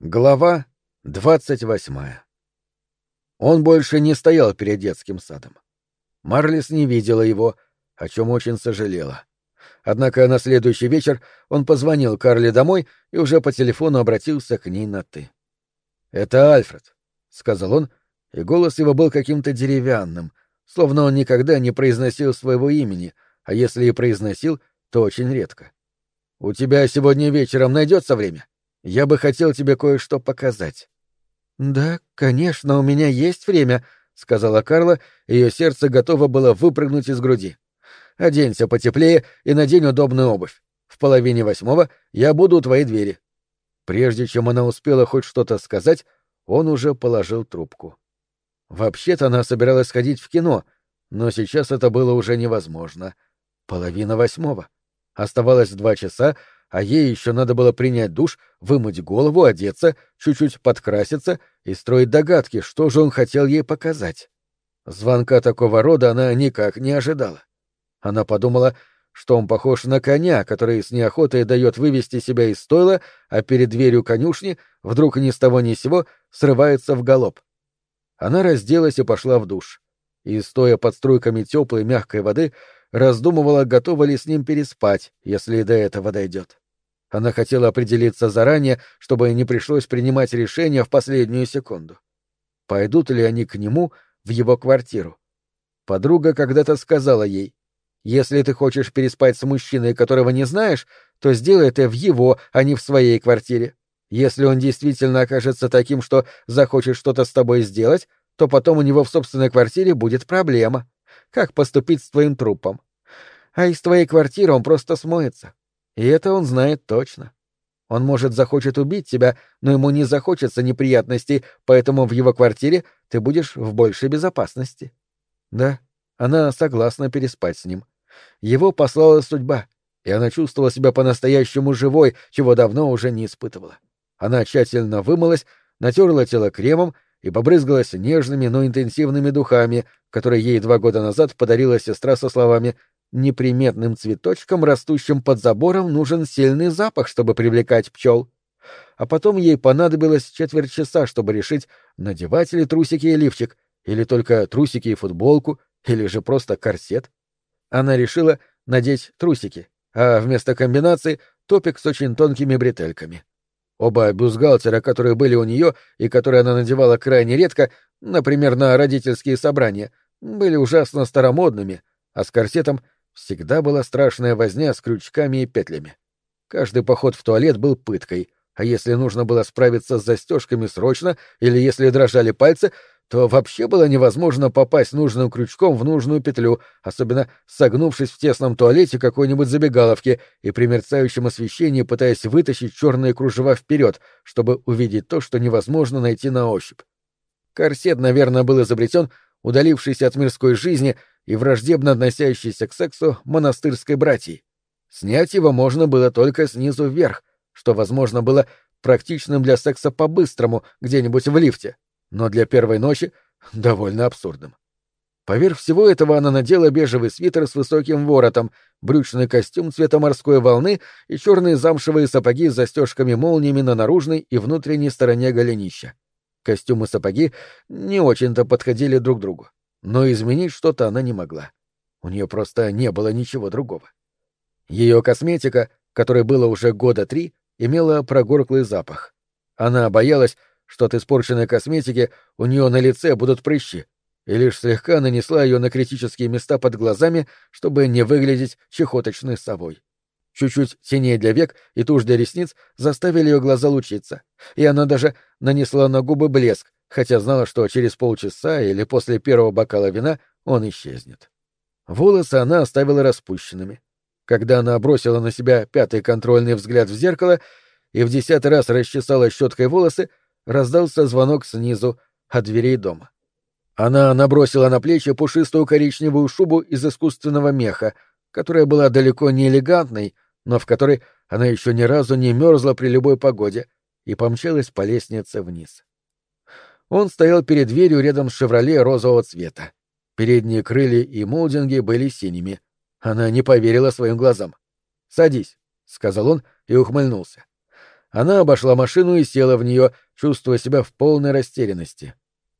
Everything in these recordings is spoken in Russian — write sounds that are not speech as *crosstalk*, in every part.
Глава двадцать восьмая Он больше не стоял перед детским садом. Марлис не видела его, о чем очень сожалела. Однако на следующий вечер он позвонил Карле домой и уже по телефону обратился к ней на «ты». «Это Альфред», — сказал он, и голос его был каким-то деревянным, словно он никогда не произносил своего имени, а если и произносил, то очень редко. «У тебя сегодня вечером найдется время?» Я бы хотел тебе кое-что показать. Да, конечно, у меня есть время, сказала Карла, ее сердце готово было выпрыгнуть из груди. Оденься потеплее и надень удобную обувь. В половине восьмого я буду у твоей двери. Прежде чем она успела хоть что-то сказать, он уже положил трубку. Вообще-то она собиралась ходить в кино, но сейчас это было уже невозможно. Половина восьмого. Оставалось два часа, а ей еще надо было принять душ, вымыть голову, одеться, чуть-чуть подкраситься и строить догадки, что же он хотел ей показать. Звонка такого рода она никак не ожидала. Она подумала, что он похож на коня, который с неохотой дает вывести себя из стойла, а перед дверью конюшни вдруг ни с того ни сего срывается в галоп. Она разделась и пошла в душ. И, стоя под струйками теплой мягкой воды, раздумывала, готова ли с ним переспать, если до этого дойдет. Она хотела определиться заранее, чтобы не пришлось принимать решение в последнюю секунду. Пойдут ли они к нему в его квартиру? Подруга когда-то сказала ей, «Если ты хочешь переспать с мужчиной, которого не знаешь, то сделай это в его, а не в своей квартире. Если он действительно окажется таким, что захочет что-то с тобой сделать, то потом у него в собственной квартире будет проблема как поступить с твоим трупом. А из твоей квартиры он просто смоется. И это он знает точно. Он, может, захочет убить тебя, но ему не захочется неприятностей, поэтому в его квартире ты будешь в большей безопасности. Да, она согласна переспать с ним. Его послала судьба, и она чувствовала себя по-настоящему живой, чего давно уже не испытывала. Она тщательно вымылась, натерла тело кремом и побрызгалась нежными, но интенсивными духами, которые ей два года назад подарила сестра со словами «Неприметным цветочком, растущим под забором, нужен сильный запах, чтобы привлекать пчел». А потом ей понадобилось четверть часа, чтобы решить, надевать ли трусики и лифчик, или только трусики и футболку, или же просто корсет. Она решила надеть трусики, а вместо комбинации — топик с очень тонкими бретельками. Оба бюстгальтера, которые были у нее и которые она надевала крайне редко, например, на родительские собрания, были ужасно старомодными, а с корсетом всегда была страшная возня с крючками и петлями. Каждый поход в туалет был пыткой, а если нужно было справиться с застежками срочно или если дрожали пальцы, то вообще было невозможно попасть нужным крючком в нужную петлю, особенно согнувшись в тесном туалете какой-нибудь забегаловки и при мерцающем освещении пытаясь вытащить черные кружева вперед, чтобы увидеть то, что невозможно найти на ощупь. Корсет, наверное, был изобретен, удалившийся от мирской жизни и враждебно относящийся к сексу монастырской братьей. Снять его можно было только снизу вверх, что, возможно, было практичным для секса по-быстрому, где-нибудь в лифте но для первой ночи *laughs* довольно абсурдным. Поверх всего этого она надела бежевый свитер с высоким воротом, брючный костюм цвета морской волны и черные замшевые сапоги с застежками-молниями на наружной и внутренней стороне голенища. Костюм и сапоги не очень-то подходили друг другу, но изменить что-то она не могла. У нее просто не было ничего другого. Ее косметика, которой было уже года три, имела прогорклый запах. Она боялась, что от испорченной косметики у нее на лице будут прыщи, и лишь слегка нанесла ее на критические места под глазами, чтобы не выглядеть чехоточной совой. Чуть-чуть теней для век и тушь для ресниц заставили ее глаза лучиться, и она даже нанесла на губы блеск, хотя знала, что через полчаса или после первого бокала вина он исчезнет. Волосы она оставила распущенными. Когда она бросила на себя пятый контрольный взгляд в зеркало и в десятый раз расчесала щеткой волосы, раздался звонок снизу, от дверей дома. Она набросила на плечи пушистую коричневую шубу из искусственного меха, которая была далеко не элегантной, но в которой она еще ни разу не мерзла при любой погоде, и помчалась по лестнице вниз. Он стоял перед дверью рядом с «Шевроле» розового цвета. Передние крылья и молдинги были синими. Она не поверила своим глазам. «Садись», — сказал он и ухмыльнулся. Она обошла машину и села в нее, чувствуя себя в полной растерянности.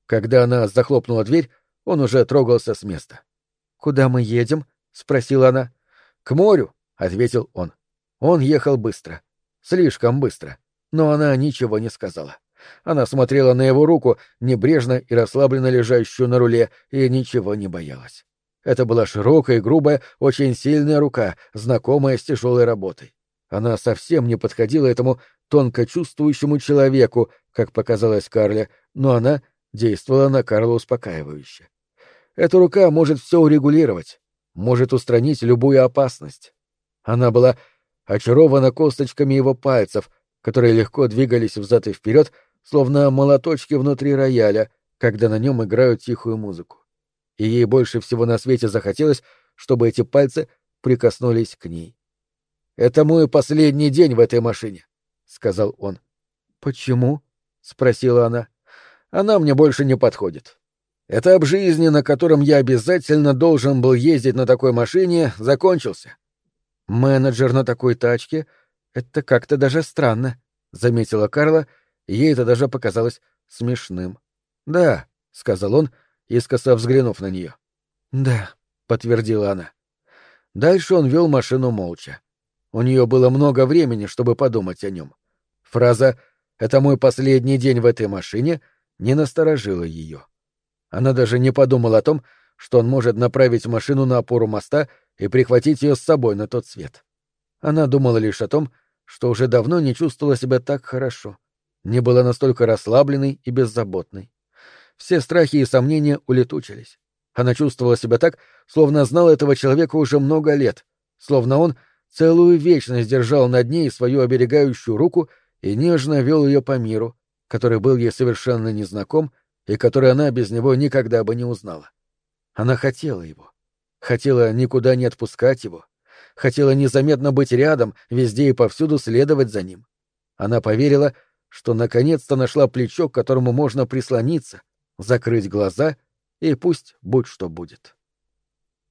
Когда она захлопнула дверь, он уже трогался с места. «Куда мы едем?» — спросила она. «К морю», — ответил он. Он ехал быстро. Слишком быстро. Но она ничего не сказала. Она смотрела на его руку, небрежно и расслабленно лежащую на руле, и ничего не боялась. Это была широкая грубая, очень сильная рука, знакомая с тяжелой работой. Она совсем не подходила этому тонко чувствующему человеку, как показалось Карле, но она действовала на Карла успокаивающе. Эта рука может все урегулировать, может устранить любую опасность. Она была очарована косточками его пальцев, которые легко двигались взад и вперед, словно молоточки внутри рояля, когда на нем играют тихую музыку. И ей больше всего на свете захотелось, чтобы эти пальцы прикоснулись к ней. «Это мой последний день в этой машине», — сказал он. «Почему?» — спросила она. «Она мне больше не подходит. Этап жизни, на котором я обязательно должен был ездить на такой машине, закончился. Менеджер на такой тачке — это как-то даже странно», — заметила Карла, и ей это даже показалось смешным. «Да», — сказал он, искоса взглянув на нее. «Да», — подтвердила она. Дальше он вел машину молча. У нее было много времени, чтобы подумать о нем. Фраза «Это мой последний день в этой машине» не насторожила ее. Она даже не подумала о том, что он может направить машину на опору моста и прихватить ее с собой на тот свет. Она думала лишь о том, что уже давно не чувствовала себя так хорошо, не была настолько расслабленной и беззаботной. Все страхи и сомнения улетучились. Она чувствовала себя так, словно знала этого человека уже много лет, словно он целую вечность держал над ней свою оберегающую руку и нежно вел ее по миру, который был ей совершенно незнаком и который она без него никогда бы не узнала. Она хотела его, хотела никуда не отпускать его, хотела незаметно быть рядом, везде и повсюду следовать за ним. Она поверила, что наконец-то нашла плечо, к которому можно прислониться, закрыть глаза и пусть будь что будет.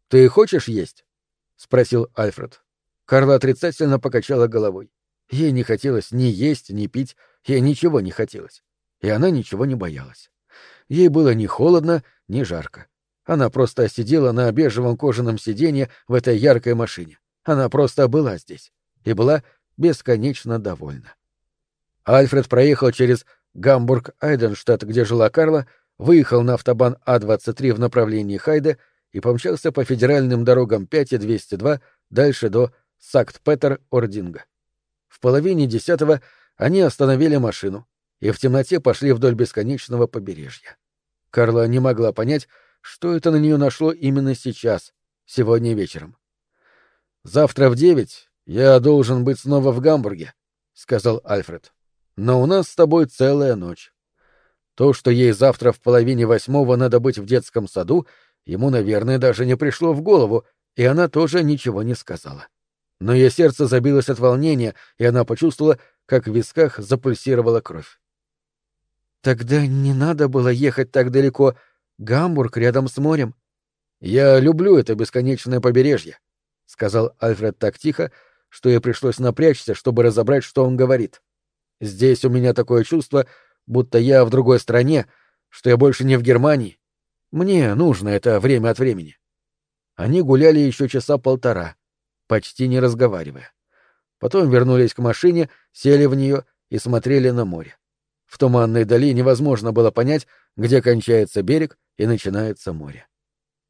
«Ты хочешь есть?» — спросил Альфред. Карла отрицательно покачала головой. Ей не хотелось ни есть, ни пить, ей ничего не хотелось. И она ничего не боялась. Ей было ни холодно, ни жарко. Она просто сидела на бежевом кожаном сиденье в этой яркой машине. Она просто была здесь. И была бесконечно довольна. Альфред проехал через Гамбург-Айденштадт, где жила Карла, выехал на автобан А-23 в направлении Хайде и помчался по федеральным дорогам 5 и 202 дальше до Сакт-Петер-Ординга. В половине десятого они остановили машину и в темноте пошли вдоль бесконечного побережья. Карла не могла понять, что это на нее нашло именно сейчас, сегодня вечером. «Завтра в девять я должен быть снова в Гамбурге», — сказал Альфред. «Но у нас с тобой целая ночь». То, что ей завтра в половине восьмого надо быть в детском саду, ему, наверное, даже не пришло в голову, и она тоже ничего не сказала но ее сердце забилось от волнения, и она почувствовала, как в висках запульсировала кровь. «Тогда не надо было ехать так далеко. Гамбург рядом с морем». «Я люблю это бесконечное побережье», — сказал Альфред так тихо, что ей пришлось напрячься, чтобы разобрать, что он говорит. «Здесь у меня такое чувство, будто я в другой стране, что я больше не в Германии. Мне нужно это время от времени». Они гуляли еще часа полтора — почти не разговаривая. Потом вернулись к машине, сели в нее и смотрели на море. В туманной дали невозможно было понять, где кончается берег и начинается море.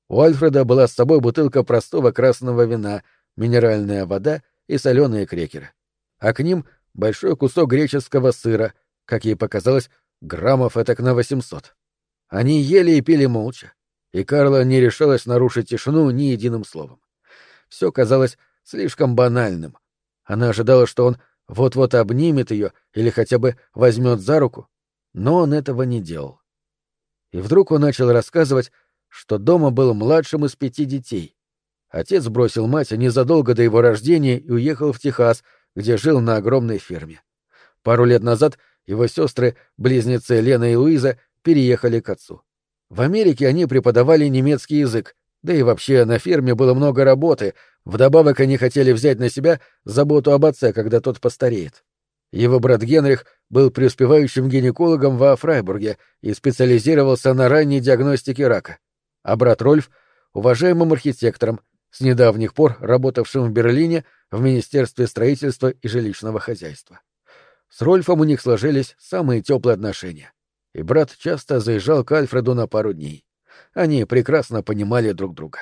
У Альфреда была с собой бутылка простого красного вина, минеральная вода и соленые крекеры. А к ним большой кусок греческого сыра, как ей показалось, граммов этак на восемьсот. Они ели и пили молча, и Карла не решалась нарушить тишину ни единым словом. Все казалось слишком банальным. Она ожидала, что он вот-вот обнимет ее или хотя бы возьмет за руку, но он этого не делал. И вдруг он начал рассказывать, что дома был младшим из пяти детей. Отец бросил мать незадолго до его рождения и уехал в Техас, где жил на огромной ферме. Пару лет назад его сестры, близнецы Лена и Луиза, переехали к отцу. В Америке они преподавали немецкий язык, да и вообще на ферме было много работы, вдобавок они хотели взять на себя заботу об отце, когда тот постареет. Его брат Генрих был преуспевающим гинекологом во Фрайбурге и специализировался на ранней диагностике рака, а брат Рольф — уважаемым архитектором, с недавних пор работавшим в Берлине в Министерстве строительства и жилищного хозяйства. С Рольфом у них сложились самые теплые отношения, и брат часто заезжал к Альфреду на пару дней. Они прекрасно понимали друг друга.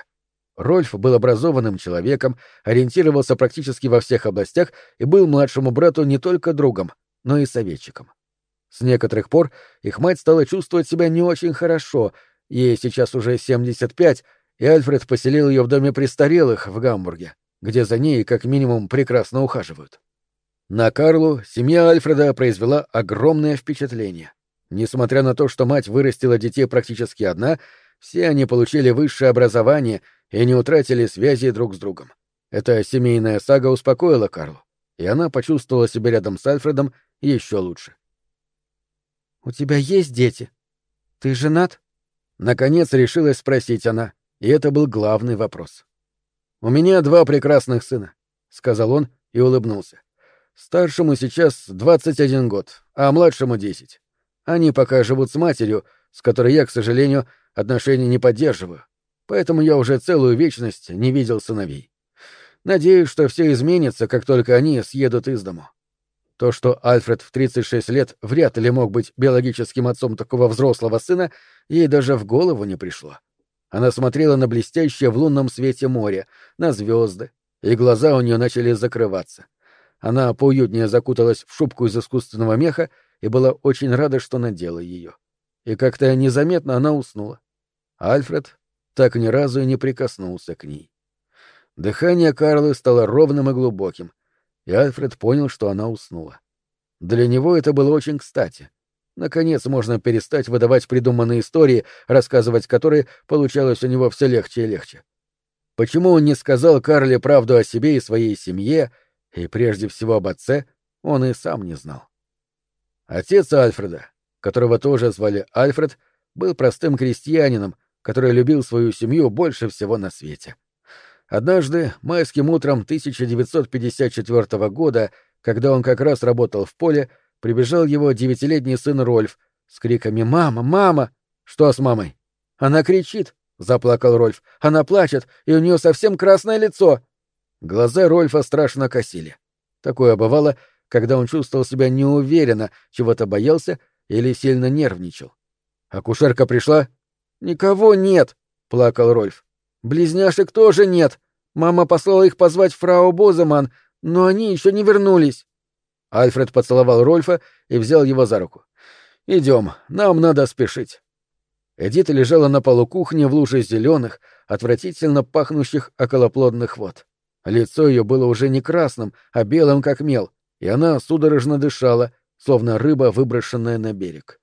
Рольф был образованным человеком, ориентировался практически во всех областях и был младшему брату не только другом, но и советчиком. С некоторых пор их мать стала чувствовать себя не очень хорошо, ей сейчас уже 75, и Альфред поселил ее в доме престарелых в Гамбурге, где за ней как минимум прекрасно ухаживают. На Карлу семья Альфреда произвела огромное впечатление. Несмотря на то, что мать вырастила детей практически одна, все они получили высшее образование и не утратили связи друг с другом. Эта семейная сага успокоила Карлу, и она почувствовала себя рядом с Альфредом еще лучше. «У тебя есть дети? Ты женат?» Наконец решилась спросить она, и это был главный вопрос. «У меня два прекрасных сына», — сказал он и улыбнулся. «Старшему сейчас 21 год, а младшему 10. Они пока живут с матерью, с которой я, к сожалению, отношений не поддерживаю, поэтому я уже целую вечность не видел сыновей. Надеюсь, что все изменится, как только они съедут из дому. То, что Альфред в 36 лет вряд ли мог быть биологическим отцом такого взрослого сына, ей даже в голову не пришло. Она смотрела на блестящее в лунном свете море, на звезды, и глаза у нее начали закрываться. Она поуютнее закуталась в шубку из искусственного меха и была очень рада, что надела ее. И как-то незаметно она уснула. Альфред так ни разу и не прикоснулся к ней. Дыхание Карлы стало ровным и глубоким, и Альфред понял, что она уснула. Для него это было очень кстати. Наконец можно перестать выдавать придуманные истории, рассказывать которые получалось у него все легче и легче. Почему он не сказал Карле правду о себе и своей семье, и прежде всего об отце, он и сам не знал. Отец Альфреда, которого тоже звали Альфред, был простым крестьянином, который любил свою семью больше всего на свете. Однажды, майским утром 1954 года, когда он как раз работал в поле, прибежал его девятилетний сын Рольф с криками «Мама! Мама!» «Что с мамой?» «Она кричит!» — заплакал Рольф. «Она плачет, и у нее совсем красное лицо!» Глаза Рольфа страшно косили. Такое бывало, когда он чувствовал себя неуверенно, чего-то боялся или сильно нервничал. «Акушерка пришла?» «Никого нет!» — плакал Рольф. Близняшек тоже нет. Мама послала их позвать фрау Боземан, но они еще не вернулись. Альфред поцеловал Рольфа и взял его за руку. Идем, нам надо спешить. Эдита лежала на полу кухни в луже зеленых, отвратительно пахнущих околоплодных вод. Лицо ее было уже не красным, а белым, как мел, и она судорожно дышала, словно рыба, выброшенная на берег.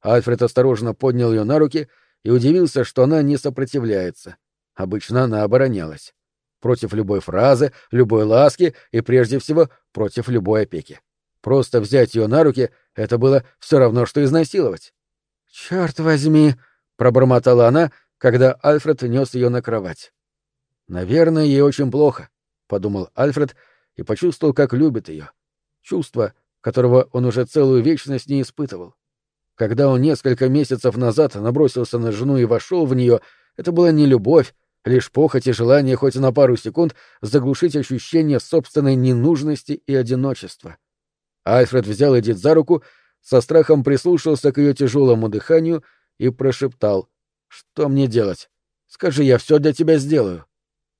Альфред осторожно поднял ее на руки и удивился, что она не сопротивляется. Обычно она оборонялась. Против любой фразы, любой ласки и, прежде всего, против любой опеки. Просто взять ее на руки — это было все равно, что изнасиловать. «Черт возьми!» — пробормотала она, когда Альфред нес ее на кровать. «Наверное, ей очень плохо», — подумал Альфред и почувствовал, как любит ее. Чувство, которого он уже целую вечность не испытывал. Когда он несколько месяцев назад набросился на жену и вошел в нее, это была не любовь, лишь похоть и желание хоть на пару секунд заглушить ощущение собственной ненужности и одиночества. Альфред взял Эдит за руку, со страхом прислушался к ее тяжелому дыханию и прошептал «Что мне делать? Скажи, я все для тебя сделаю».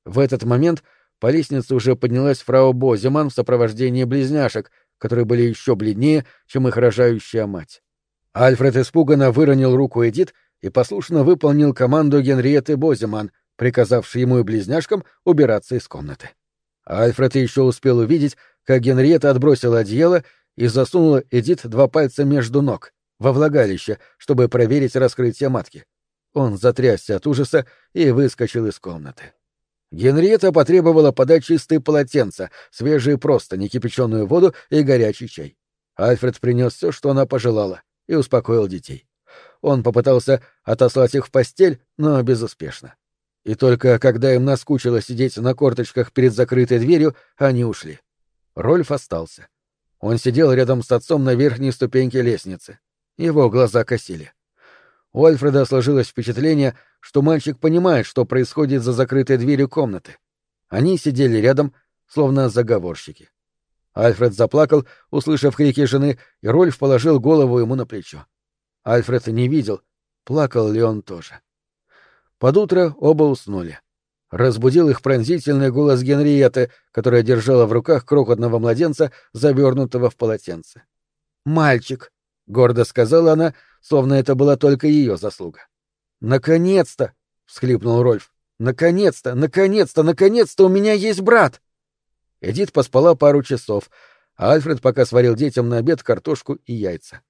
В этот момент по лестнице уже поднялась фрау Бозиман в сопровождении близняшек, которые были еще бледнее, чем их рожающая мать. Альфред испуганно выронил руку Эдит и послушно выполнил команду Генриетты Бозиман — приказавший ему и близняшкам убираться из комнаты. Альфред еще успел увидеть, как Генриетта отбросила одеяло и засунула Эдит два пальца между ног, во влагалище, чтобы проверить раскрытие матки. Он затрясся от ужаса и выскочил из комнаты. Генриетта потребовала подать чистые полотенца, свежие не кипяченую воду и горячий чай. Альфред принес все, что она пожелала, и успокоил детей. Он попытался отослать их в постель, но безуспешно. И только когда им наскучило сидеть на корточках перед закрытой дверью, они ушли. Рольф остался. Он сидел рядом с отцом на верхней ступеньке лестницы. Его глаза косили. У Альфреда сложилось впечатление, что мальчик понимает, что происходит за закрытой дверью комнаты. Они сидели рядом, словно заговорщики. Альфред заплакал, услышав крики жены, и Рольф положил голову ему на плечо. Альфред не видел, плакал ли он тоже. Под утро оба уснули. Разбудил их пронзительный голос Генриетты, которая держала в руках крохотного младенца, завернутого в полотенце. «Мальчик!» — гордо сказала она, словно это была только ее заслуга. «Наконец-то!» — всхлипнул Рольф. «Наконец-то! Наконец-то! Наконец-то у меня есть брат!» Эдит поспала пару часов, а Альфред пока сварил детям на обед картошку и яйца.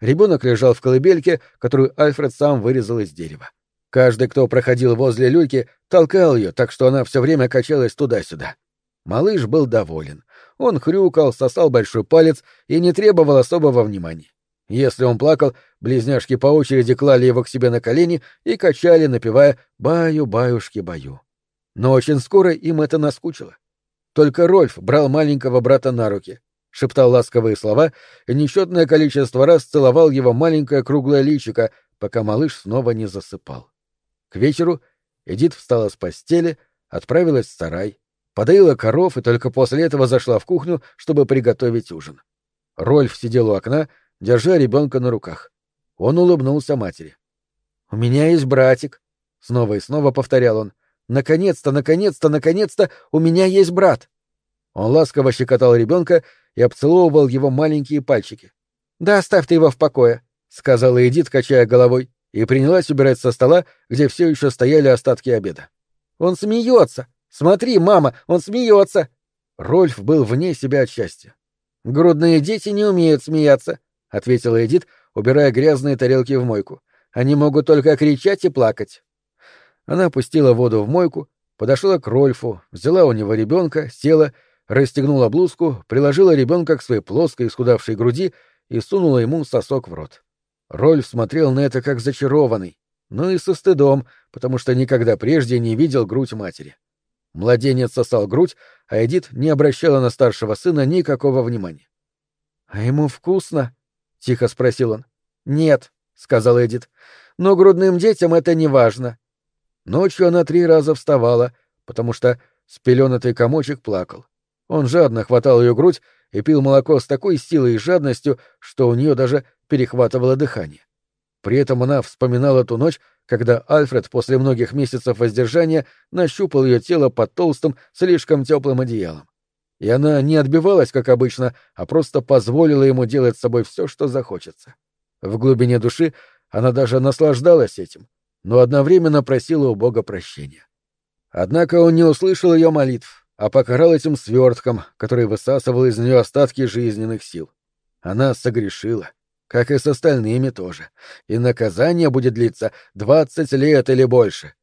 Ребенок лежал в колыбельке, которую Альфред сам вырезал из дерева. Каждый, кто проходил возле люльки, толкал ее, так что она все время качалась туда-сюда. Малыш был доволен. Он хрюкал, сосал большой палец и не требовал особого внимания. Если он плакал, близняшки по очереди клали его к себе на колени и качали, напевая «баю-баюшки-баю». Но очень скоро им это наскучило. Только Рольф брал маленького брата на руки, шептал ласковые слова и несчетное количество раз целовал его маленькое круглое личико, пока малыш снова не засыпал. К вечеру Эдит встала с постели, отправилась в сарай, подоила коров и только после этого зашла в кухню, чтобы приготовить ужин. Рольф сидел у окна, держа ребенка на руках. Он улыбнулся матери. «У меня есть братик», — снова и снова повторял он. «Наконец-то, наконец-то, наконец-то у меня есть брат!» Он ласково щекотал ребенка и обцеловывал его маленькие пальчики. «Да оставь ты его в покое», — сказала Эдит, качая головой и принялась убирать со стола, где все еще стояли остатки обеда. «Он смеется! Смотри, мама, он смеется!» Рольф был вне себя от счастья. «Грудные дети не умеют смеяться», — ответила Эдит, убирая грязные тарелки в мойку. «Они могут только кричать и плакать». Она опустила воду в мойку, подошла к Рольфу, взяла у него ребенка, села, расстегнула блузку, приложила ребенка к своей плоской исхудавшей груди и сунула ему сосок в рот. Рольф смотрел на это как зачарованный, но и со стыдом, потому что никогда прежде не видел грудь матери. Младенец сосал грудь, а Эдит не обращала на старшего сына никакого внимания. «А ему вкусно?» — тихо спросил он. «Нет», — сказал Эдит, — «но грудным детям это не важно». Ночью она три раза вставала, потому что спеленатый комочек плакал. Он жадно хватал ее грудь и пил молоко с такой силой и жадностью, что у нее даже перехватывало дыхание. При этом она вспоминала ту ночь, когда Альфред после многих месяцев воздержания нащупал ее тело под толстым, слишком теплым одеялом. И она не отбивалась, как обычно, а просто позволила ему делать с собой все, что захочется. В глубине души она даже наслаждалась этим, но одновременно просила у Бога прощения. Однако он не услышал ее молитв, а покарал этим свертком, который высасывал из нее остатки жизненных сил. Она согрешила, как и с остальными тоже, и наказание будет длиться двадцать лет или больше.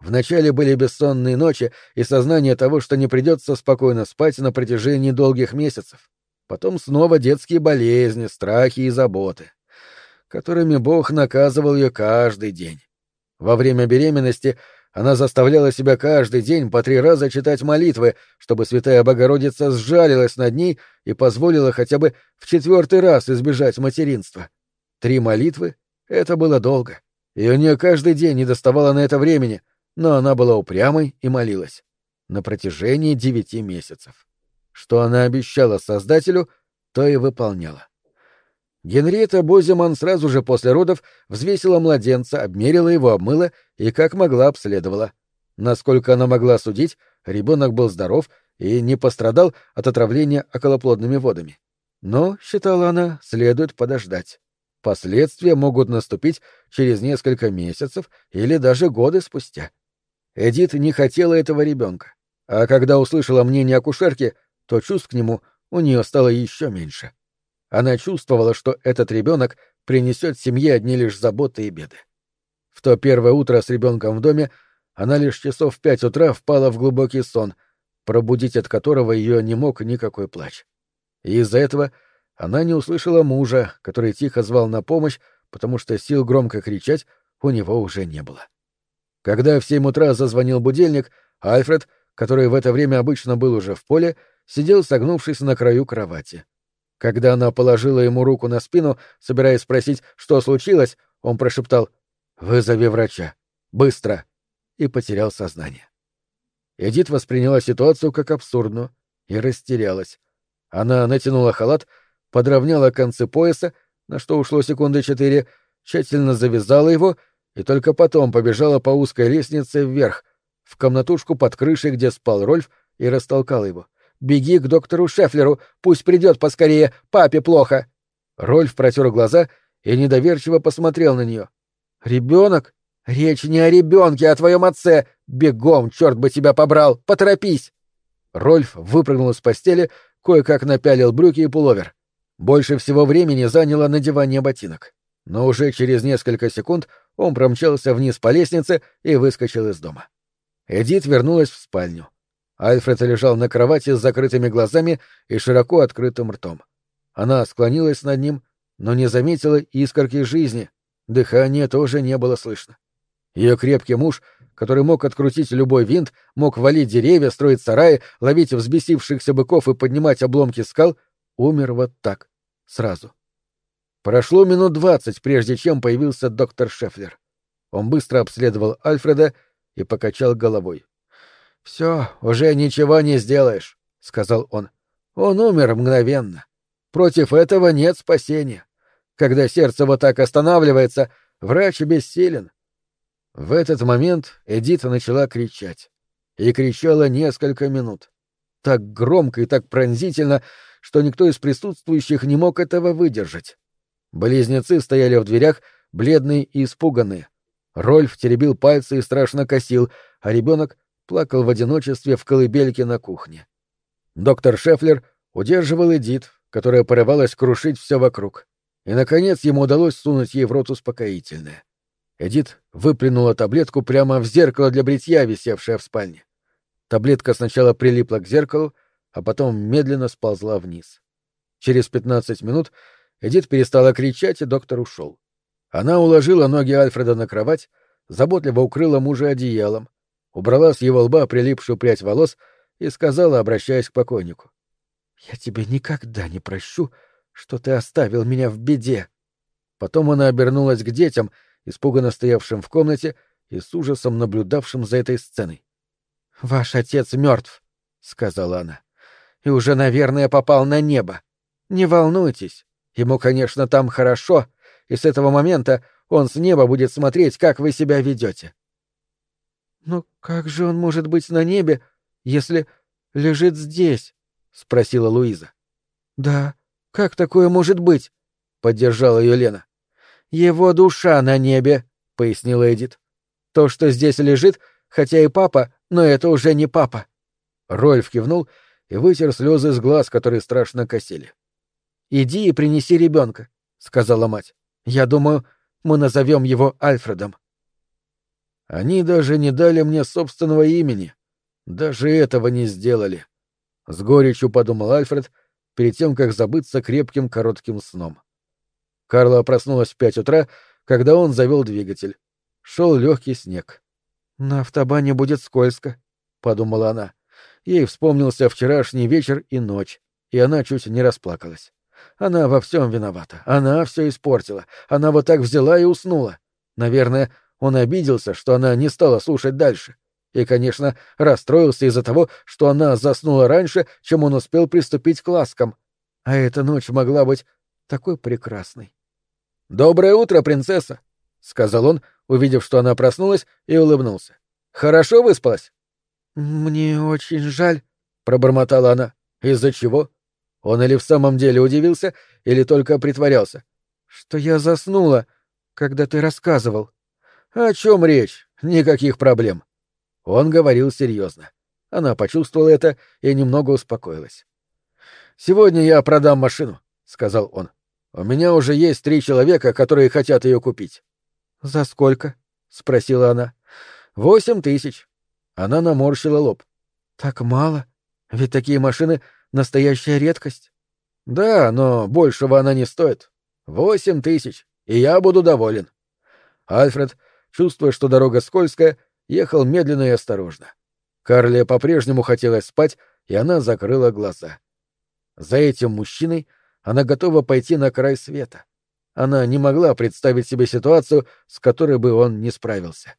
Вначале были бессонные ночи и сознание того, что не придется спокойно спать на протяжении долгих месяцев. Потом снова детские болезни, страхи и заботы, которыми Бог наказывал ее каждый день. Во время беременности она заставляла себя каждый день по три раза читать молитвы, чтобы Святая Богородица сжалилась над ней и позволила хотя бы в четвертый раз избежать материнства. Три молитвы — это было долго, у нее каждый день не доставало на это времени, но она была упрямой и молилась. На протяжении девяти месяцев. Что она обещала Создателю, то и выполняла. Генриетта Бозиман сразу же после родов взвесила младенца, обмерила его, обмыла и как могла обследовала. Насколько она могла судить, ребенок был здоров и не пострадал от отравления околоплодными водами. Но, считала она, следует подождать. Последствия могут наступить через несколько месяцев или даже годы спустя. Эдит не хотела этого ребенка, а когда услышала мнение акушерки, то чувств к нему у нее стало еще меньше. Она чувствовала, что этот ребенок принесет семье одни лишь заботы и беды. В то первое утро с ребенком в доме она лишь часов в пять утра впала в глубокий сон, пробудить от которого ее не мог никакой плач. Из-за этого она не услышала мужа, который тихо звал на помощь, потому что сил громко кричать у него уже не было. Когда в семь утра зазвонил будильник, Альфред, который в это время обычно был уже в поле, сидел согнувшись на краю кровати. Когда она положила ему руку на спину, собираясь спросить, что случилось, он прошептал «Вызови врача. Быстро!» и потерял сознание. Эдит восприняла ситуацию как абсурдную и растерялась. Она натянула халат, подровняла концы пояса, на что ушло секунды четыре, тщательно завязала его и только потом побежала по узкой лестнице вверх, в комнатушку под крышей, где спал Рольф, и растолкала его. «Беги к доктору Шефлеру, пусть придет поскорее, папе плохо!» Рольф протер глаза и недоверчиво посмотрел на нее. «Ребенок? Речь не о ребенке, а о твоем отце! Бегом, черт бы тебя побрал! Поторопись!» Рольф выпрыгнул из постели, кое-как напялил брюки и пуловер. Больше всего времени заняло надевание ботинок. Но уже через несколько секунд он промчался вниз по лестнице и выскочил из дома. Эдит вернулась в спальню. Альфред лежал на кровати с закрытыми глазами и широко открытым ртом. Она склонилась над ним, но не заметила искорки жизни, дыхания тоже не было слышно. Ее крепкий муж, который мог открутить любой винт, мог валить деревья, строить сараи, ловить взбесившихся быков и поднимать обломки скал, умер вот так, сразу. Прошло минут двадцать, прежде чем появился доктор Шефлер. Он быстро обследовал Альфреда и покачал головой. — Все, уже ничего не сделаешь, — сказал он. — Он умер мгновенно. Против этого нет спасения. Когда сердце вот так останавливается, врач бессилен. В этот момент Эдита начала кричать. И кричала несколько минут. Так громко и так пронзительно, что никто из присутствующих не мог этого выдержать. Близнецы стояли в дверях, бледные и испуганные. Рольф теребил пальцы и страшно косил, а ребенок плакал в одиночестве в колыбельке на кухне. Доктор Шефлер удерживал Эдит, которая порывалась крушить все вокруг. И, наконец, ему удалось сунуть ей в рот успокоительное. Эдит выплюнула таблетку прямо в зеркало для бритья, висевшее в спальне. Таблетка сначала прилипла к зеркалу, а потом медленно сползла вниз. Через пятнадцать минут Эдит перестала кричать, и доктор ушел. Она уложила ноги Альфреда на кровать, заботливо укрыла мужа одеялом, убрала с его лба прилипшую прядь волос и сказала, обращаясь к покойнику. — Я тебе никогда не прощу, что ты оставил меня в беде. Потом она обернулась к детям, испуганно стоявшим в комнате и с ужасом наблюдавшим за этой сценой. — Ваш отец мертв, — сказала она, — и уже, наверное, попал на небо. Не волнуйтесь, Ему, конечно, там хорошо, и с этого момента он с неба будет смотреть, как вы себя ведете. Но как же он может быть на небе, если лежит здесь? спросила Луиза. Да, как такое может быть? поддержала ее Лена. Его душа на небе, пояснила Эдит. То, что здесь лежит, хотя и папа, но это уже не папа. Рольф кивнул и вытер слезы с глаз, которые страшно косили. Иди и принеси ребенка, сказала мать. Я думаю, мы назовем его Альфредом. Они даже не дали мне собственного имени. Даже этого не сделали. С горечью подумал Альфред перед тем, как забыться крепким коротким сном. Карла проснулась в пять утра, когда он завел двигатель. Шел легкий снег. На автобане будет скользко, подумала она. Ей вспомнился вчерашний вечер и ночь, и она чуть не расплакалась. Она во всем виновата. Она все испортила. Она вот так взяла и уснула. Наверное, он обиделся, что она не стала слушать дальше. И, конечно, расстроился из-за того, что она заснула раньше, чем он успел приступить к ласкам. А эта ночь могла быть такой прекрасной. «Доброе утро, принцесса!» — сказал он, увидев, что она проснулась, и улыбнулся. «Хорошо выспалась?» «Мне очень жаль», — пробормотала она. «Из-за чего?» Он или в самом деле удивился, или только притворялся. «Что я заснула, когда ты рассказывал». «О чем речь? Никаких проблем». Он говорил серьезно. Она почувствовала это и немного успокоилась. «Сегодня я продам машину», — сказал он. «У меня уже есть три человека, которые хотят ее купить». «За сколько?» — спросила она. «Восемь тысяч». Она наморщила лоб. «Так мало? Ведь такие машины настоящая редкость. Да, но большего она не стоит. Восемь тысяч, и я буду доволен. Альфред, чувствуя, что дорога скользкая, ехал медленно и осторожно. Карле по-прежнему хотелось спать, и она закрыла глаза. За этим мужчиной она готова пойти на край света. Она не могла представить себе ситуацию, с которой бы он не справился.